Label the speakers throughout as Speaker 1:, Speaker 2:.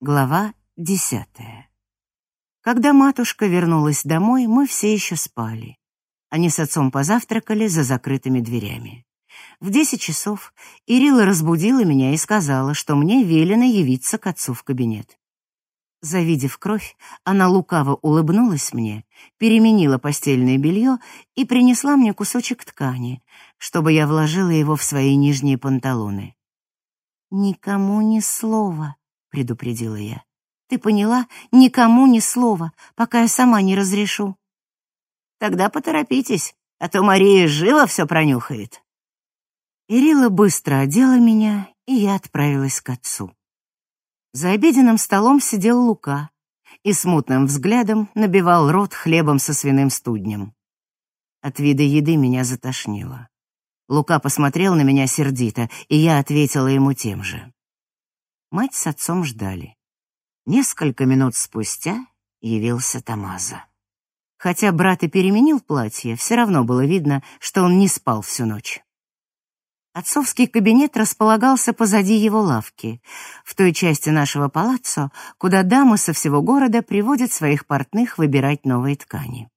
Speaker 1: Глава десятая. Когда матушка вернулась домой, мы все еще спали. Они с отцом позавтракали за закрытыми дверями. В десять часов Ирила разбудила меня и сказала, что мне велено явиться к отцу в кабинет. Завидев кровь, она лукаво улыбнулась мне, переменила постельное белье и принесла мне кусочек ткани, чтобы я вложила его в свои нижние панталоны. «Никому ни слова», — предупредила я. «Ты поняла? Никому ни слова, пока я сама не разрешу».
Speaker 2: «Тогда поторопитесь, а то Мария живо все пронюхает».
Speaker 1: Ирила быстро одела меня, и я отправилась к отцу. За обеденным столом сидел Лука и смутным взглядом набивал рот хлебом со свиным студнем. От вида еды меня затошнило. Лука посмотрел на меня сердито, и я ответила ему тем же. Мать с отцом ждали. Несколько минут спустя явился Тамаза. Хотя брат и переменил платье, все равно было видно, что он не спал всю ночь. Отцовский кабинет располагался позади его лавки, в той части нашего палаццо, куда дамы со всего города приводят своих портных выбирать новые ткани.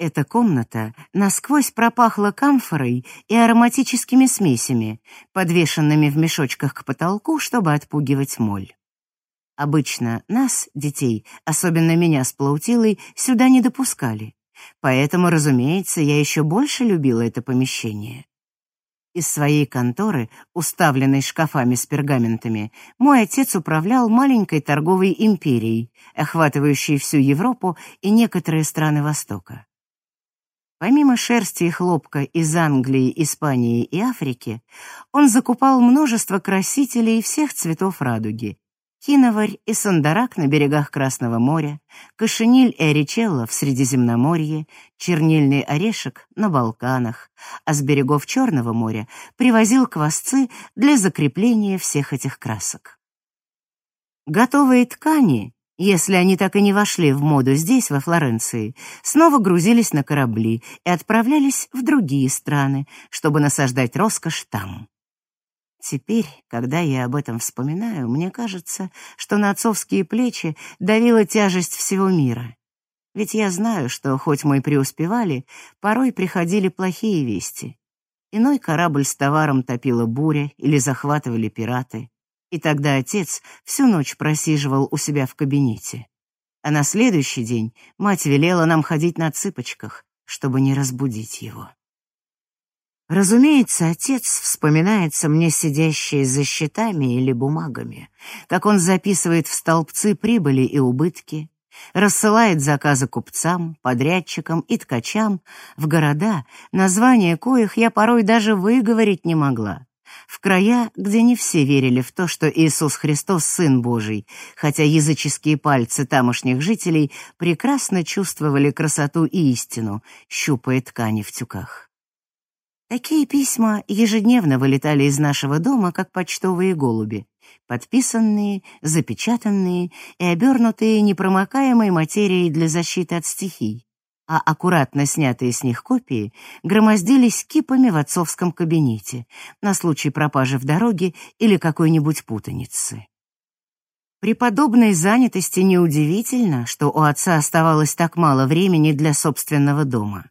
Speaker 1: Эта комната насквозь пропахла камфорой и ароматическими смесями, подвешенными в мешочках к потолку, чтобы отпугивать моль. Обычно нас, детей, особенно меня с Плаутилой, сюда не допускали. Поэтому, разумеется, я еще больше любила это помещение. Из своей конторы, уставленной шкафами с пергаментами, мой отец управлял маленькой торговой империей, охватывающей всю Европу и некоторые страны Востока. Помимо шерсти и хлопка из Англии, Испании и Африки, он закупал множество красителей всех цветов радуги. Киноварь и сандарак на берегах Красного моря, кошениль и оричелло в Средиземноморье, чернильный орешек на Балканах, а с берегов Черного моря привозил квасцы для закрепления всех этих красок. Готовые ткани если они так и не вошли в моду здесь, во Флоренции, снова грузились на корабли и отправлялись в другие страны, чтобы насаждать роскошь там. Теперь, когда я об этом вспоминаю, мне кажется, что на отцовские плечи давила тяжесть всего мира. Ведь я знаю, что, хоть мы преуспевали, порой приходили плохие вести. Иной корабль с товаром топила буря или захватывали пираты. И тогда отец всю ночь просиживал у себя в кабинете. А на следующий день мать велела нам ходить на цыпочках, чтобы не разбудить его. Разумеется, отец вспоминается мне сидящий за счетами или бумагами, как он записывает в столбцы прибыли и убытки, рассылает заказы купцам, подрядчикам и ткачам в города, названия коих я порой даже выговорить не могла, в края, где не все верили в то, что Иисус Христос — Сын Божий, хотя языческие пальцы тамошних жителей прекрасно чувствовали красоту и истину, щупая ткани в тюках. Такие письма ежедневно вылетали из нашего дома, как почтовые голуби, подписанные, запечатанные и обернутые непромокаемой материей для защиты от стихий а аккуратно снятые с них копии громоздились кипами в отцовском кабинете на случай пропажи в дороге или какой-нибудь путаницы. При подобной занятости неудивительно, что у отца оставалось так мало времени для собственного дома.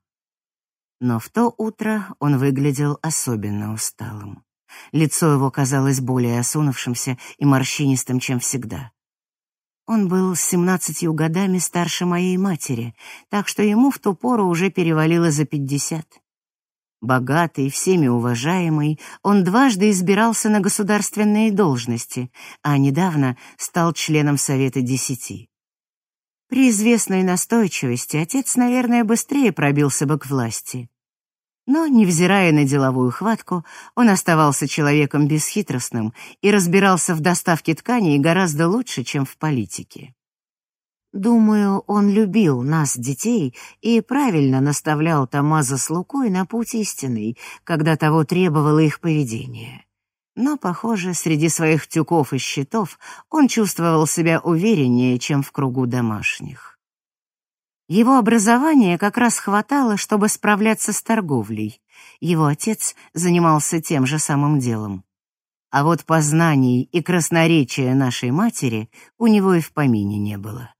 Speaker 1: Но в то утро он выглядел особенно усталым. Лицо его казалось более осунувшимся и морщинистым, чем всегда. Он был с семнадцатью годами старше моей матери, так что ему в ту пору уже перевалило за пятьдесят. Богатый, всеми уважаемый, он дважды избирался на государственные должности, а недавно стал членом Совета Десяти. При известной настойчивости отец, наверное, быстрее пробился бы к власти. Но, невзирая на деловую хватку, он оставался человеком бесхитростным и разбирался в доставке тканей гораздо лучше, чем в политике. Думаю, он любил нас, детей, и правильно наставлял Тамаза с Лукой на путь истинный, когда того требовало их поведение. Но, похоже, среди своих тюков и щитов он чувствовал себя увереннее, чем в кругу домашних. Его образования как раз хватало, чтобы справляться с торговлей. Его отец занимался тем же самым делом. а вот познаний и красноречия нашей матери у него и в помине не было.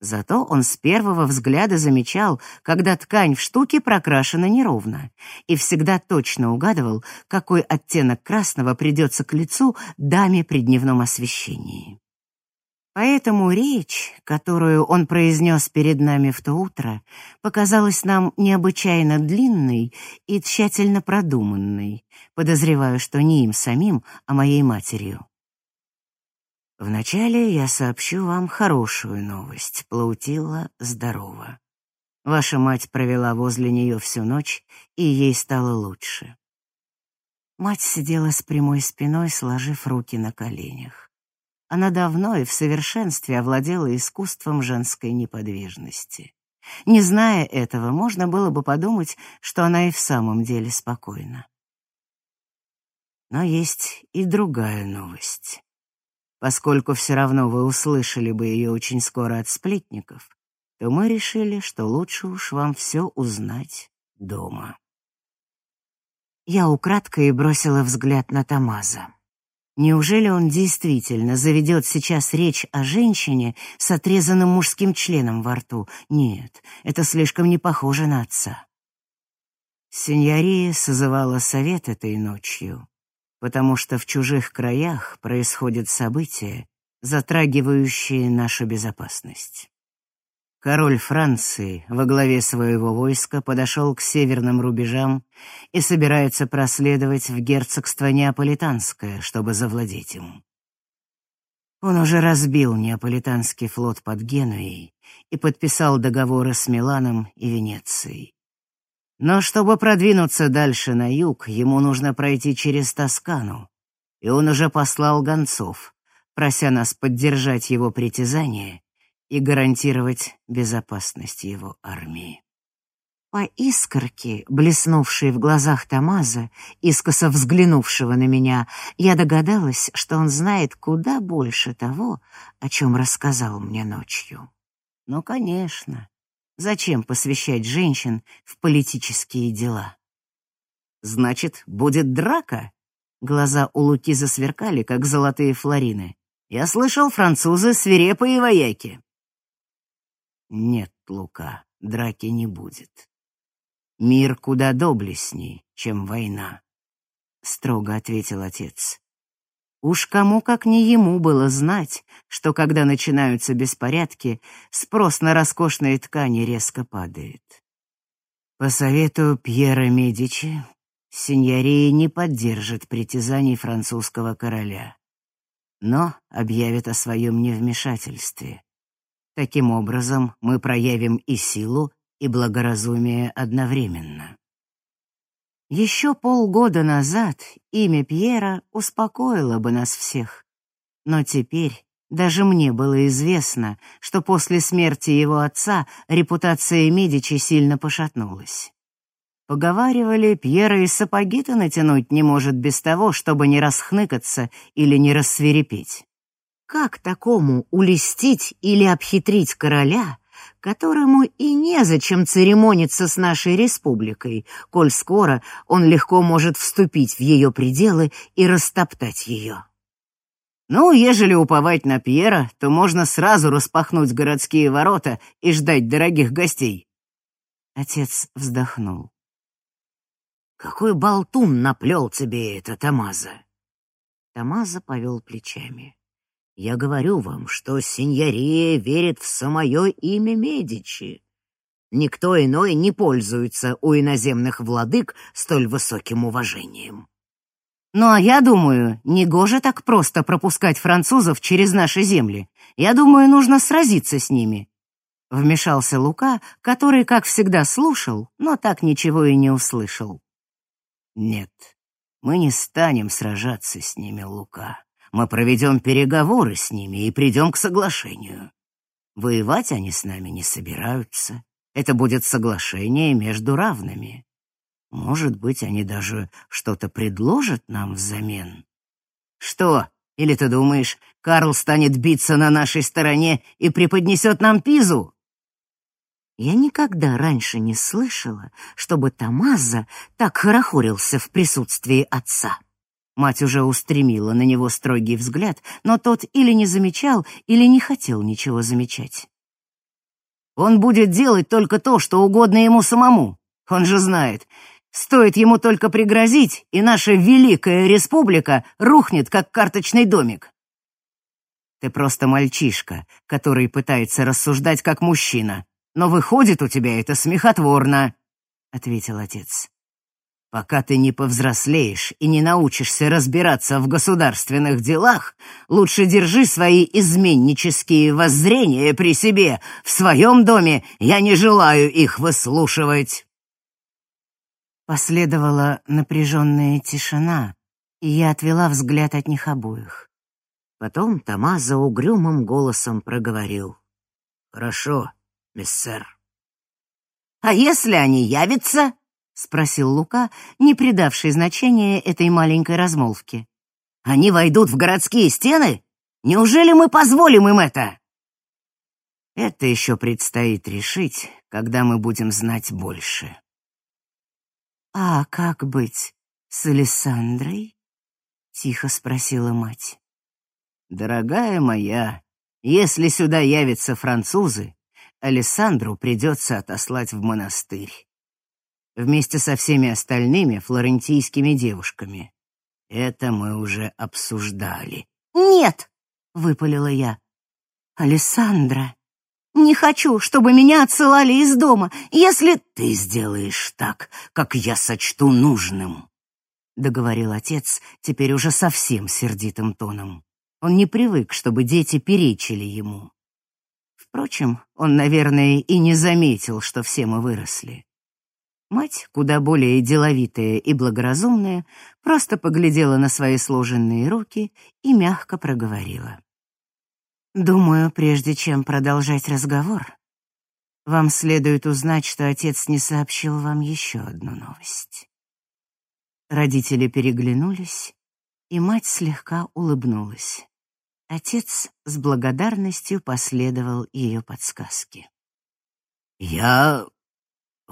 Speaker 1: Зато он с первого взгляда замечал, когда ткань в штуке прокрашена неровно, и всегда точно угадывал, какой оттенок красного придется к лицу даме при дневном освещении. Поэтому речь, которую он произнес перед нами в то утро, показалась нам необычайно длинной и тщательно продуманной, подозреваю, что не им самим, а моей матерью. Вначале я сообщу вам хорошую новость. Плаутила здорова. Ваша мать провела возле нее всю ночь, и ей стало лучше. Мать сидела с прямой спиной, сложив руки на коленях. Она давно и в совершенстве овладела искусством женской неподвижности. Не зная этого, можно было бы подумать, что она и в самом деле спокойна. Но есть и другая новость. Поскольку все равно вы услышали бы ее очень скоро от сплетников, то мы решили, что лучше уж вам все узнать дома. Я украдкой бросила взгляд на Тамаза. Неужели он действительно заведет сейчас речь о женщине с отрезанным мужским членом во рту? Нет, это слишком не похоже на отца. Сеньория созывала совет этой ночью, потому что в чужих краях происходят события, затрагивающие нашу безопасность. Король Франции во главе своего войска подошел к северным рубежам и собирается проследовать в герцогство Неаполитанское, чтобы завладеть им. Он уже разбил Неаполитанский флот под Генуей и подписал договоры с Миланом и Венецией. Но чтобы продвинуться дальше на юг, ему нужно пройти через Тоскану, и он уже послал гонцов, прося нас поддержать его притязания и гарантировать безопасность его армии. По искорке, блеснувшей в глазах Тамаза, искоса взглянувшего на меня, я догадалась, что он знает куда больше того, о чем рассказал мне ночью. Ну, конечно, зачем посвящать женщин в политические дела? Значит, будет драка? Глаза у Луки засверкали, как золотые флорины. Я слышал, французы свирепые вояки. Нет, Лука, драки не будет. Мир куда доблестней, чем война, строго ответил отец. Уж кому как не ему было знать, что когда начинаются беспорядки, спрос на роскошные ткани резко падает. По совету Пьера Медичи, сеньория не поддержит притязаний французского короля, но объявит о своем невмешательстве. Таким образом, мы проявим и силу, и благоразумие одновременно. Еще полгода назад имя Пьера успокоило бы нас всех. Но теперь даже мне было известно, что после смерти его отца репутация Медичи сильно пошатнулась. Поговаривали, Пьера и сапоги-то натянуть не может без того, чтобы не расхныкаться или не рассверепеть. Как такому улестить или обхитрить короля, которому и незачем церемониться с нашей республикой, коль скоро он легко может вступить в ее пределы и растоптать ее? Ну, ежели уповать на Пьера, то можно сразу распахнуть городские ворота и ждать дорогих гостей. Отец вздохнул. Какой болтун наплел тебе это, Тамаза? Тамаза повел плечами. Я говорю вам, что сеньория верит в самое имя Медичи. Никто иной не пользуется у иноземных владык столь высоким уважением. Ну а я думаю, негоже так просто пропускать французов через наши земли. Я думаю, нужно сразиться с ними. Вмешался Лука, который, как всегда, слушал, но так ничего и не услышал. Нет, мы не станем сражаться с ними, Лука мы проведем переговоры с ними и придем к соглашению. Воевать они с нами не собираются. Это будет соглашение между равными. Может быть, они даже что-то предложат нам взамен. Что, или ты думаешь, Карл станет биться на нашей стороне и преподнесет нам пизу? Я никогда раньше не слышала, чтобы Тамаза так хорохорился в присутствии отца. Мать уже устремила на него строгий взгляд, но тот или не замечал, или не хотел ничего замечать. «Он будет делать только то, что угодно ему самому. Он же знает, стоит ему только пригрозить, и наша великая республика рухнет, как карточный домик. Ты просто мальчишка, который пытается рассуждать как мужчина, но выходит у тебя это смехотворно», — ответил отец. Пока ты не повзрослеешь и не научишься разбираться в государственных делах, лучше держи свои изменнические воззрения при себе. В своем доме я не желаю их выслушивать. Последовала напряженная тишина, и я отвела взгляд от них обоих. Потом Томазо угрюмым голосом проговорил. «Хорошо, миссер». «А если они явятся?» — спросил Лука, не придавший значения этой маленькой размолвке. «Они войдут в городские стены? Неужели мы позволим им это?» «Это еще предстоит решить, когда мы будем знать больше». «А как быть с Александрой?» — тихо спросила мать. «Дорогая моя, если сюда явятся французы, Алессандру придется отослать в монастырь вместе со всеми остальными флорентийскими девушками. Это мы уже обсуждали. «Нет!» — выпалила я. «Алессандра, не хочу, чтобы меня отсылали из дома, если ты сделаешь так, как я сочту нужным», — договорил отец, теперь уже совсем сердитым тоном. Он не привык, чтобы дети перечили ему. Впрочем, он, наверное, и не заметил, что все мы выросли. Мать, куда более деловитая и благоразумная, просто поглядела на свои сложенные руки и мягко проговорила. «Думаю, прежде чем продолжать разговор, вам следует узнать, что отец не сообщил вам еще одну новость». Родители переглянулись, и мать слегка улыбнулась. Отец с благодарностью последовал ее подсказке. «Я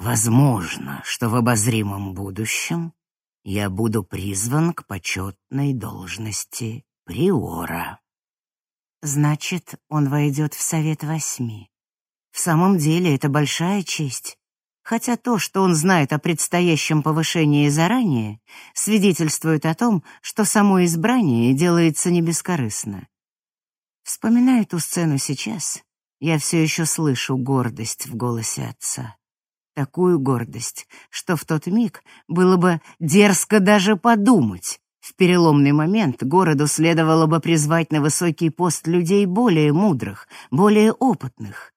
Speaker 1: Возможно, что в обозримом будущем я буду призван к почетной должности приора. Значит, он войдет в Совет Восьми. В самом деле это большая честь. Хотя то, что он знает о предстоящем повышении заранее, свидетельствует о том, что само избрание делается не бескорыстно. Вспоминая ту сцену сейчас, я все еще слышу гордость в голосе отца такую гордость, что в тот миг было бы дерзко даже подумать. В переломный момент городу следовало бы призвать на высокий пост людей более мудрых, более опытных.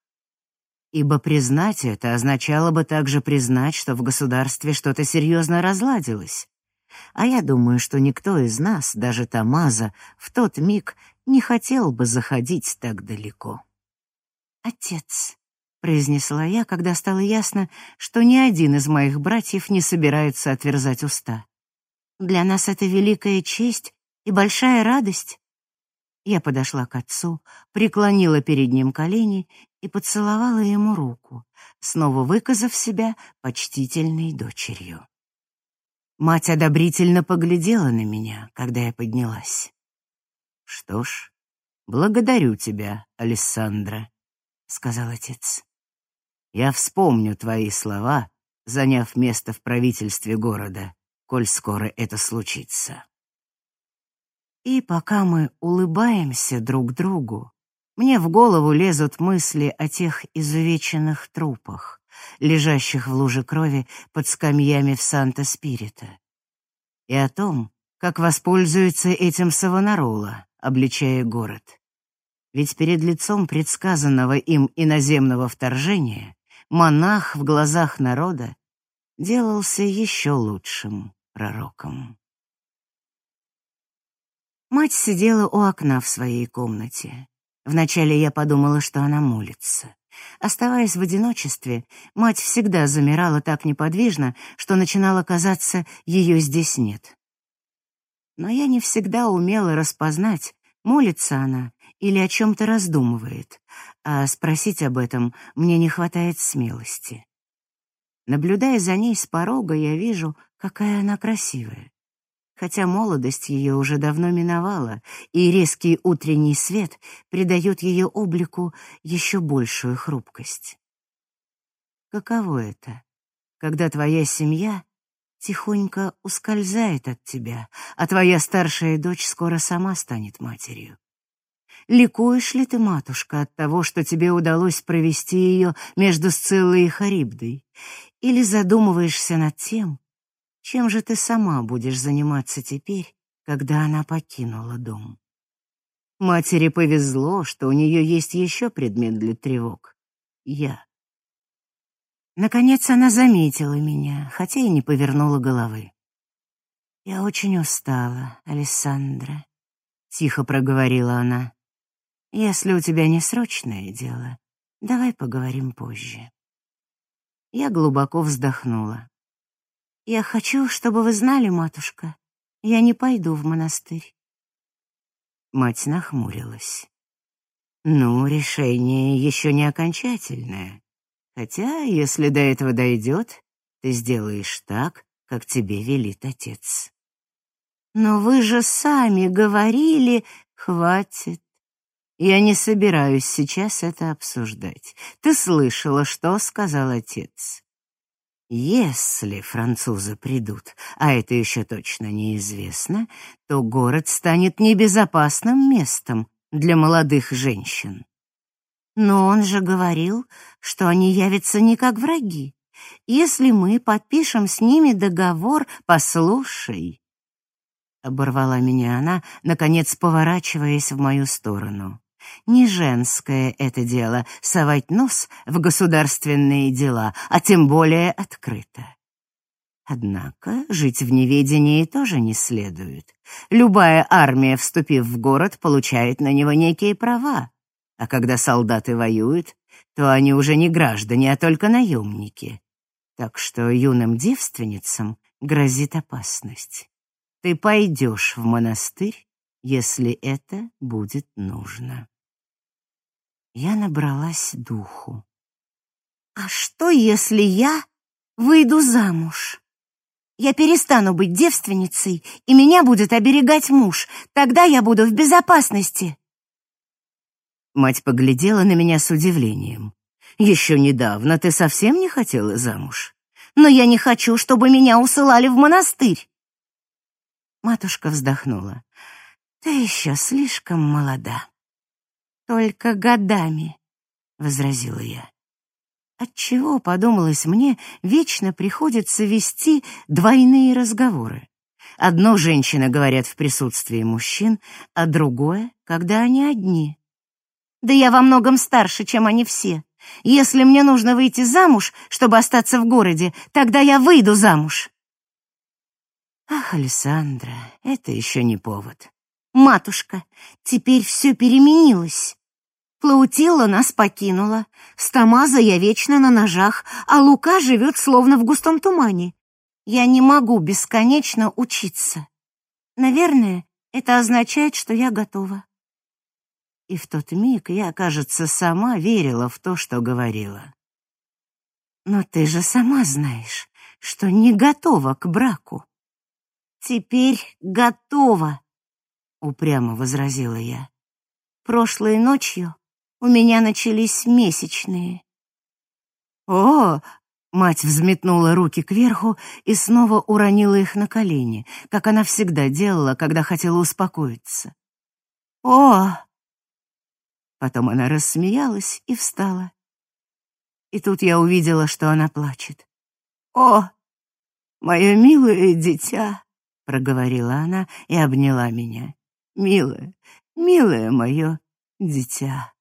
Speaker 1: Ибо признать это означало бы также признать, что в государстве что-то серьезно разладилось. А я думаю, что никто из нас, даже Тамаза, в тот миг не хотел бы заходить так далеко. Отец, произнесла я, когда стало ясно, что ни один из моих братьев не собирается отверзать уста. Для нас это великая честь и большая радость. Я подошла к отцу, преклонила перед ним колени и поцеловала ему руку, снова выказав себя почтительной дочерью. Мать одобрительно поглядела на меня, когда я поднялась. «Что ж, благодарю тебя, Алессандра», — сказал отец. Я вспомню твои слова, заняв место в правительстве города, коль скоро это случится. И пока мы улыбаемся друг другу, мне в голову лезут мысли о тех изувеченных трупах, лежащих в луже крови под скамьями в Санта-Спирита, и о том, как воспользуется этим Савонарола, обличая город. Ведь перед лицом предсказанного им иноземного вторжения монах в глазах народа делался еще лучшим пророком. Мать сидела у окна в своей комнате. Вначале я подумала, что она молится. Оставаясь в одиночестве, мать всегда замирала так неподвижно, что начинало казаться, ее здесь нет. Но я не всегда умела распознать, молится она или о чем-то раздумывает, а спросить об этом мне не хватает смелости. Наблюдая за ней с порога, я вижу, какая она красивая. хотя молодость ее уже давно миновала, и резкий утренний свет придает ее облику еще большую хрупкость. Каково это, когда твоя семья тихонько ускользает от тебя, а твоя старшая дочь скоро сама станет матерью? Ликуешь ли ты, матушка, от того, что тебе удалось провести ее между Сциллой и Харибдой? Или задумываешься над тем, чем же ты сама будешь заниматься теперь, когда она покинула дом? Матери повезло, что у нее есть еще предмет для тревог — я. Наконец она заметила меня, хотя и не повернула головы. «Я очень устала, Алессандра», — тихо проговорила она. «Если у тебя не срочное дело, давай поговорим позже». Я глубоко вздохнула. Я хочу, чтобы вы знали, матушка, я не пойду в монастырь. Мать нахмурилась. Ну, решение еще не окончательное. Хотя, если до этого дойдет, ты сделаешь так, как тебе велит отец. Но вы же сами говорили, хватит. Я не собираюсь сейчас это обсуждать. Ты слышала, что сказал отец. Если французы придут, а это еще точно неизвестно, то город станет небезопасным местом для молодых женщин. Но он же говорил, что они явятся не как враги. Если мы подпишем с ними договор, послушай. Оборвала меня она, наконец поворачиваясь в мою сторону. Не женское это дело — совать нос в государственные дела, а тем более открыто. Однако жить в неведении тоже не следует. Любая армия, вступив в город, получает на него некие права. А когда солдаты воюют, то они уже не граждане, а только наемники. Так что юным девственницам грозит опасность. Ты пойдешь в монастырь, если это будет нужно. Я набралась духу. А что, если я выйду замуж? Я перестану быть девственницей, и меня будет оберегать муж. Тогда я буду в безопасности. Мать поглядела на меня с удивлением. Еще недавно ты совсем не хотела замуж. Но я не хочу, чтобы меня усылали в монастырь. Матушка вздохнула. Ты еще слишком молода. Только годами, возразила я. Отчего, подумалось мне, вечно приходится вести двойные разговоры. Одно женщины говорят в присутствии мужчин, а другое, когда они одни. Да я во многом старше, чем они все. Если мне нужно выйти замуж, чтобы остаться в городе, тогда я выйду замуж. Ах, Александра, это еще не повод. «Матушка, теперь все переменилось. Плаутилла нас покинула, Стамаза я вечно на ножах, а Лука живет словно в густом тумане. Я не могу бесконечно учиться. Наверное, это означает, что я готова». И в тот миг я, кажется, сама верила в то, что говорила. «Но ты же сама знаешь, что не готова к браку». «Теперь готова», упрямо возразила я. Прошлой ночью у меня начались месячные. О, мать взметнула руки кверху и снова уронила их на колени, как она всегда делала, когда хотела успокоиться. О! Потом она рассмеялась и встала. И тут я увидела, что она плачет. О, мое милое дитя, проговорила она и обняла меня. Милое, милое мое дитя.